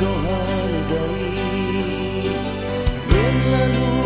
go holiday When I